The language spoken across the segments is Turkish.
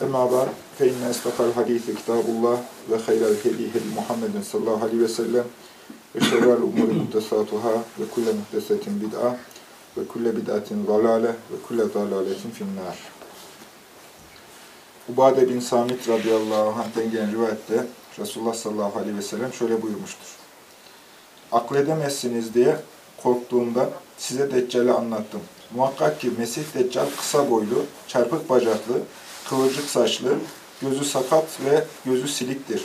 Emma ba'd fe inne estaqal hadisi kitabullah ve hayral hedi hedi Muhammedin sallallahu aleyhi ve sellem ve şerrel umuri muhtesatuhâ ve kulle muhtesetin bid'a ve kulle bid'atin zalale ve kulle zalaletin finnâr. Ubade bin Samit radıyallahu anh'ten gelen rivayette Resulullah sallallahu aleyhi ve sellem şöyle buyurmuştur. Akledemezsiniz diye korktuğumda size Deccal'i anlattım. Muhakkak ki Mesih Deccal kısa boylu, çarpık bacaklı, kıvırcık saçlı, gözü sakat ve gözü siliktir.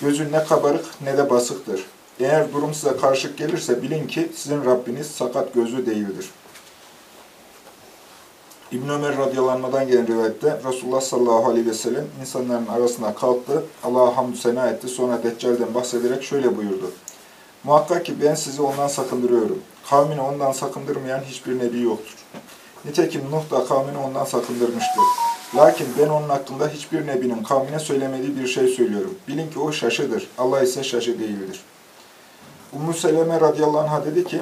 Gözü ne kabarık ne de basıktır. Eğer durum size karışık gelirse bilin ki sizin Rabbiniz sakat gözü değildir. İbn Ömer radıyallahu gelen rivayette Resulullah sallallahu aleyhi ve sellem insanların arasına kalktı, Allah'a hamdü sena etti, sonra Deccal'den bahsederek şöyle buyurdu. Muhakkak ki ben sizi ondan sakındırıyorum. Kavmini ondan sakındırmayan hiçbir nebi yoktur. Nitekim Nuh da kavmini ondan sakındırmıştır. Lakin ben onun hakkında hiçbir nebinin kavmine söylemediği bir şey söylüyorum. Bilin ki o şaşıdır. Allah ise şaşı değildir. Ummu Seleme radıyallahu anh'a dedi ki,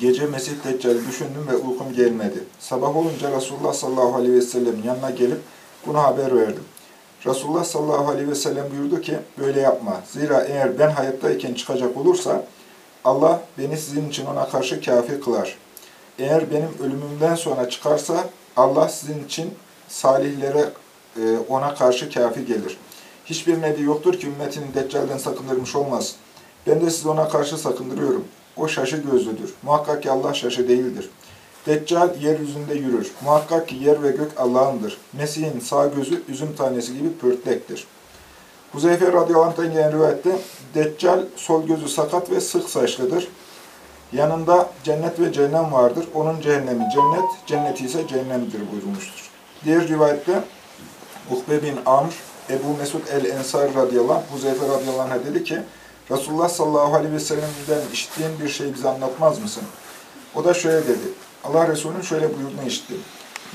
Gece Mesih Deccal'i düşündüm ve uykum gelmedi. Sabah olunca Resulullah sallallahu aleyhi ve sellem'in yanına gelip bunu haber verdim. Resulullah sallallahu aleyhi ve sellem buyurdu ki, böyle yapma. Zira eğer ben hayattayken çıkacak olursa, Allah beni sizin için ona karşı kafir kılar. Eğer benim ölümümden sonra çıkarsa, Allah sizin için salihlere e, ona karşı kafi gelir. Hiçbir nebi yoktur ki ümmetini Deccal'den sakındırmış olmaz. Ben de sizi ona karşı sakındırıyorum. O şaşı gözlüdür. Muhakkak ki Allah şaşı değildir. Deccal yeryüzünde yürür. Muhakkak ki yer ve gök Allah'ındır. Mesih'in sağ gözü üzüm tanesi gibi pörtlektir. Huzeyfe radıyallahu anh'tan gelen rivayette Deccal sol gözü sakat ve sık saçlıdır. Yanında cennet ve cehennem vardır. Onun cehennemi cennet, cenneti ise cehennemdir buyurmuştur. Diğer rivayette Ukbe bin Amr, Ebu Mesud el-Ensari radıyallahu anh, Huzeyfe radıyallahu anh'a dedi ki, Resulullah sallallahu aleyhi ve sellem'den işittiğin bir şeyi bize anlatmaz mısın? O da şöyle dedi, Allah Resulü'nün şöyle buyurduğunu işittim.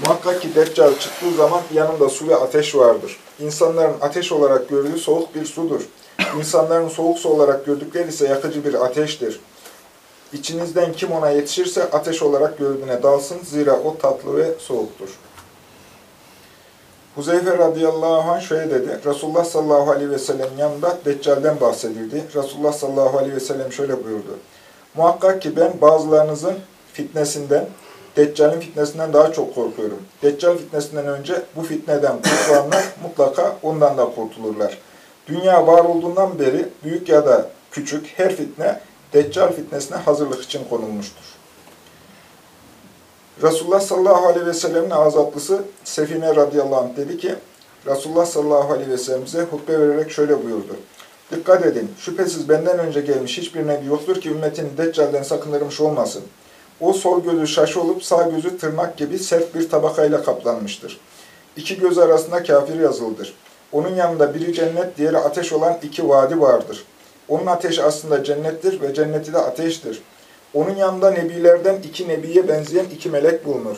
Muhakkak ki Deccal çıktığı zaman yanında su ve ateş vardır. İnsanların ateş olarak gördüğü soğuk bir sudur. İnsanların soğuk su olarak gördükleri ise yakıcı bir ateştir. İçinizden kim ona yetişirse ateş olarak gördüğüne dalsın. Zira o tatlı ve soğuktur. Huzeyfe radıyallahu anh şöyle dedi. Resulullah sallallahu aleyhi ve sellem yanında Deccal'den bahsedildi. Resulullah sallallahu aleyhi ve sellem şöyle buyurdu. Muhakkak ki ben bazılarınızın fitnesinden, Deccal'in fitnesinden daha çok korkuyorum. Deccal fitnesinden önce bu fitneden kurtulanlar mutlaka ondan da kurtulurlar. Dünya var olduğundan beri büyük ya da küçük her fitne Deccal fitnesine hazırlık için konulmuştur. Resulullah sallallahu aleyhi ve sellem'in azatlısı Sefine radıyallahu anh dedi ki, Resulullah sallallahu aleyhi ve sellem bize hutbe vererek şöyle buyurdu. Dikkat edin, şüphesiz benden önce gelmiş hiçbir nebi yoktur ki ümmetin Deccal'den sakındırmış olmasın. O sol gözü şaş olup sağ gözü tırnak gibi sert bir tabakayla kaplanmıştır. İki göz arasında kafir yazılıdır. Onun yanında biri cennet, diğeri ateş olan iki vadi vardır. Onun ateşi aslında cennettir ve cenneti de ateştir. Onun yanında nebilerden iki nebiye benzeyen iki melek bulunur.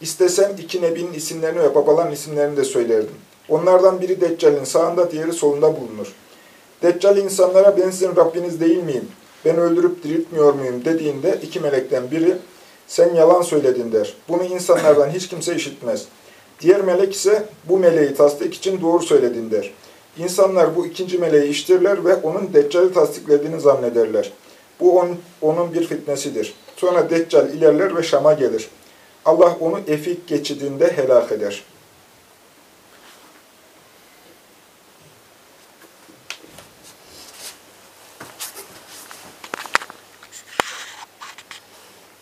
İstesem iki nebinin isimlerini ve babaların isimlerini de söylerdim. Onlardan biri Deccal'in sağında, diğeri solunda bulunur. Deccal insanlara ben sizin Rabbiniz değil miyim? Ben öldürüp diriltmiyor muyum dediğinde iki melekten biri sen yalan söyledin der. Bunu insanlardan hiç kimse işitmez. Diğer melek ise bu meleği tasdik için doğru söyledin der. İnsanlar bu ikinci meleği iştirler ve onun Deccal'i tasdiklediğini zannederler. Bu on, onun bir fitnesidir. Sonra Deccal ilerler ve Şam'a gelir. Allah onu Efik geçidinde helak eder.